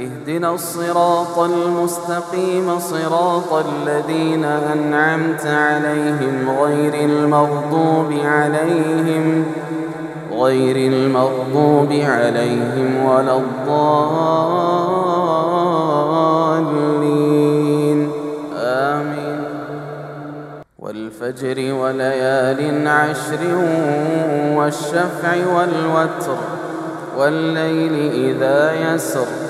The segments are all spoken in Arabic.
اهدنا الصراط المستقيم صراط الذين أنعمت عليهم غير المغضوب عليهم غير المغضوب عليهم ولا الضالين. آمين. والفجر وليال عشر والشفع والوتر والليل إذا يسر.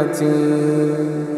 التي